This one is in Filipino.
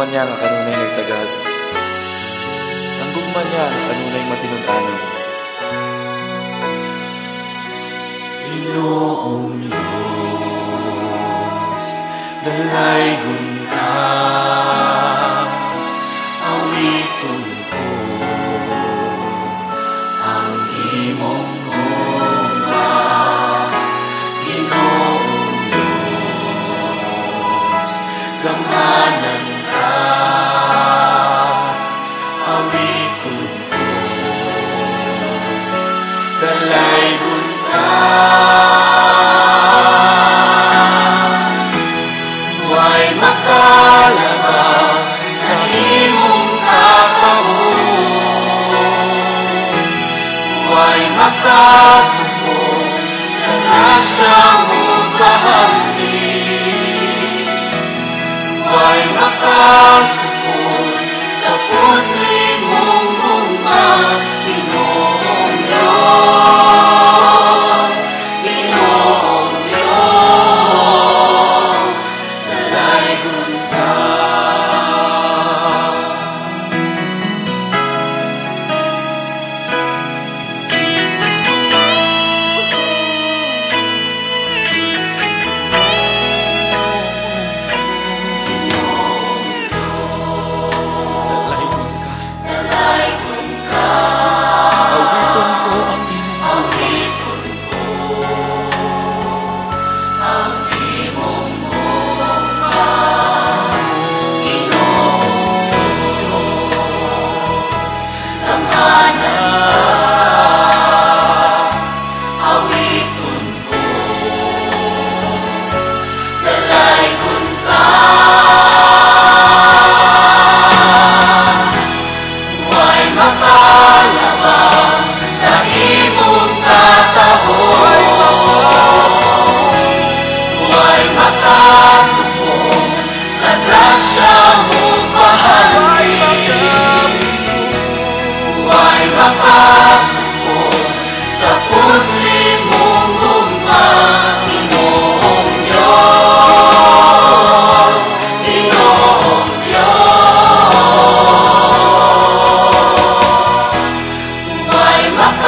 gugma niya nga kanunay nagtagad. Ang gugma niya nga kanunay matinun-anon. Ginoong Diyos, dalaygon ka, pagkakataon mo sa grasya mo bahagi. Huwag makas